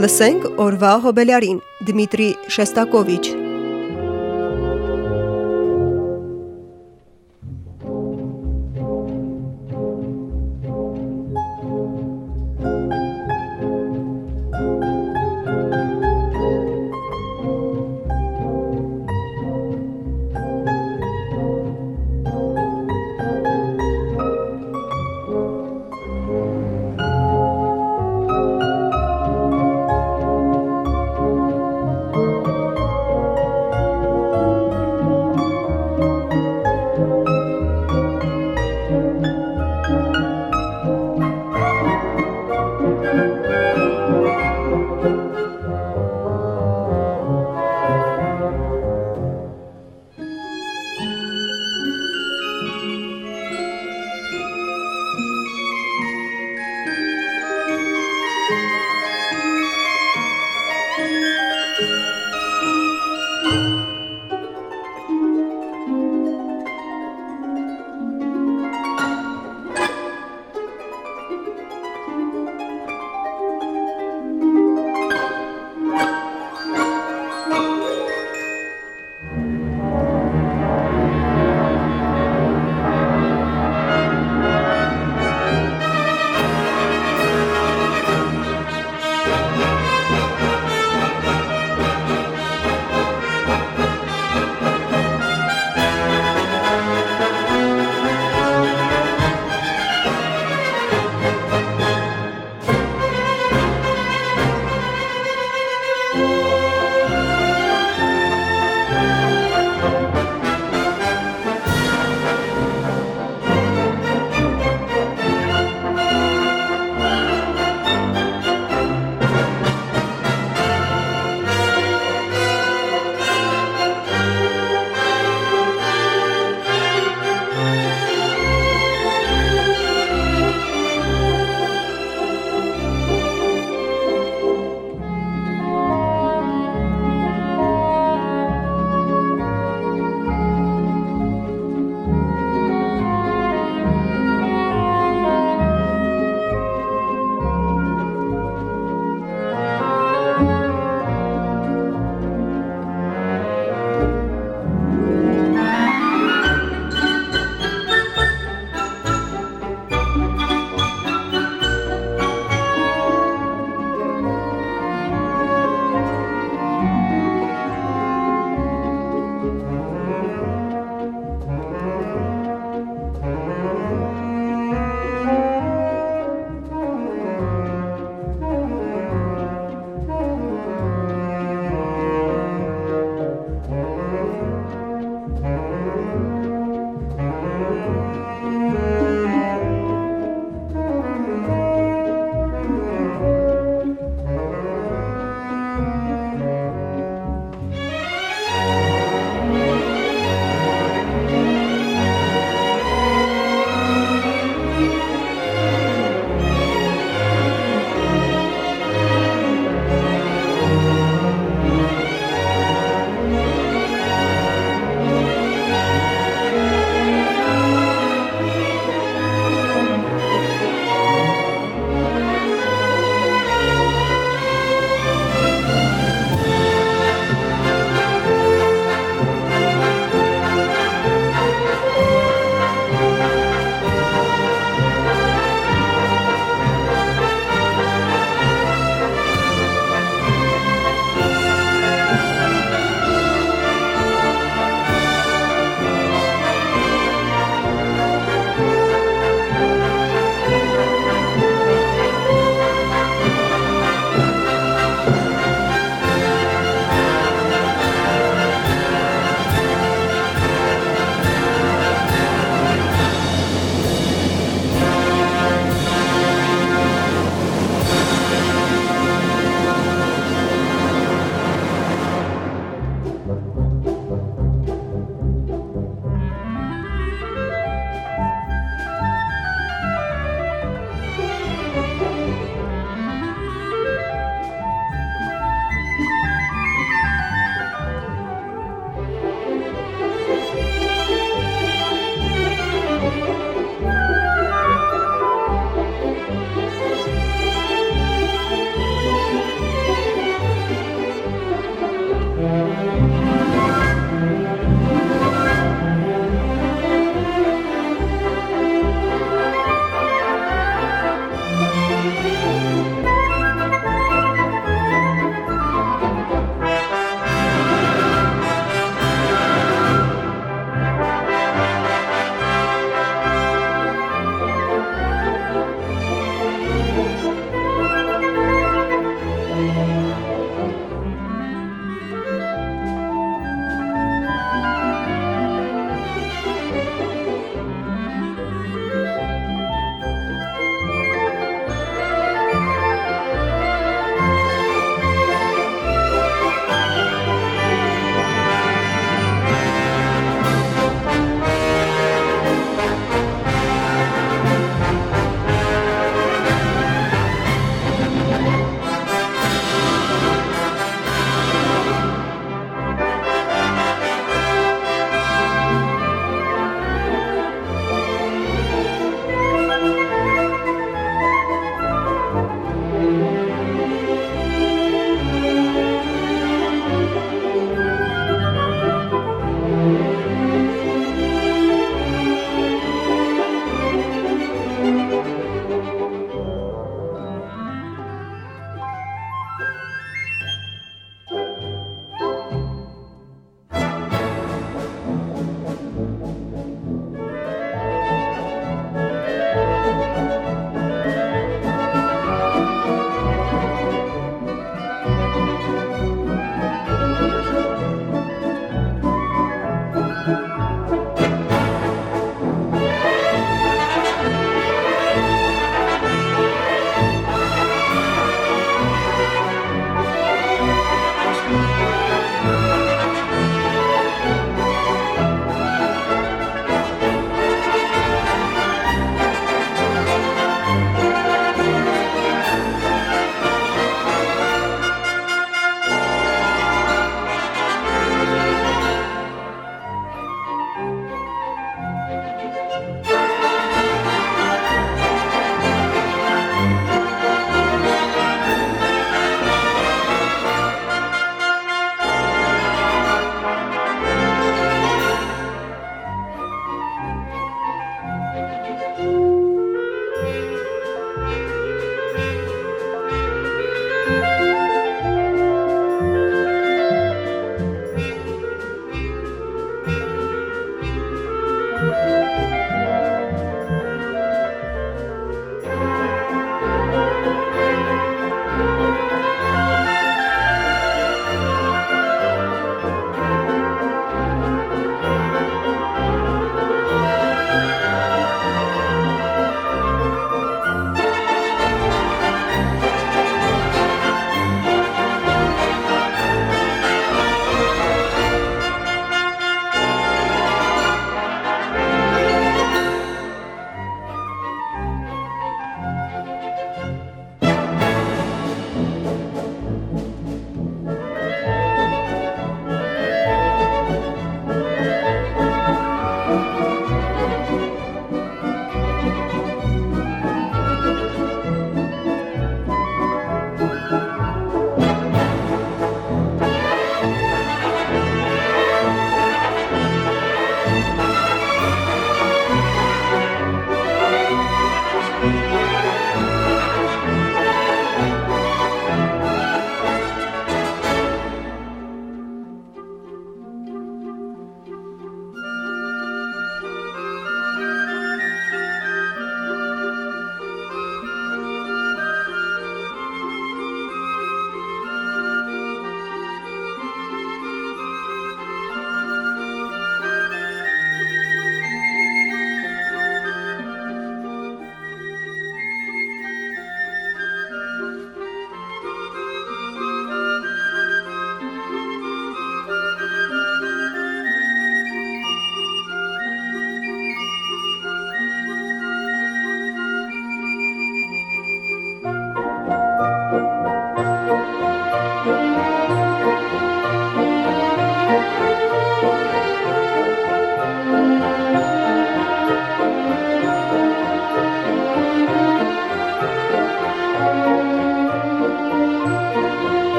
Լսենք օրվա հոբելյարին՝ Դմիտրի Շեստակովիչ։